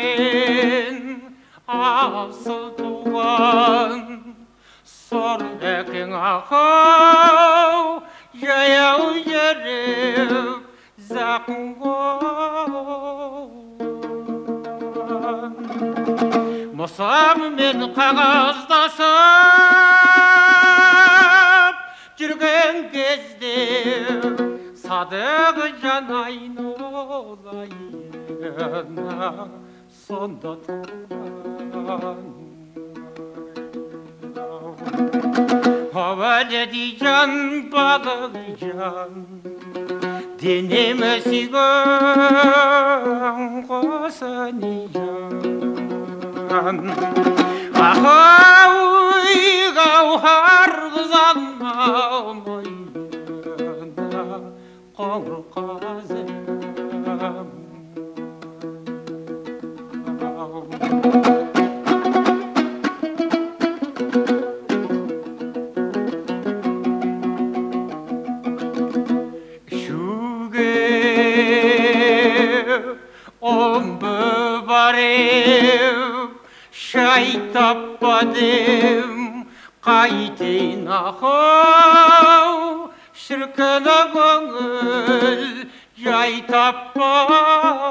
мен асыл туған сорбекең ахау жаяу жүріп зақым мұсам мен қағаздасып жүрген кезде sadık can aynı olayına sondattan Hava dedi can bağlı can Dinlemesi gön kosani can Aha ah, uy ah, ah, gavhar zanmam uy Kongru kazan шіркін көңіл жай таппадым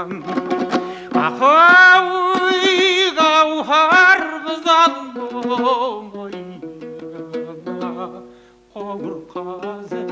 жан ақауи гауһар мойнына қоңыр қазым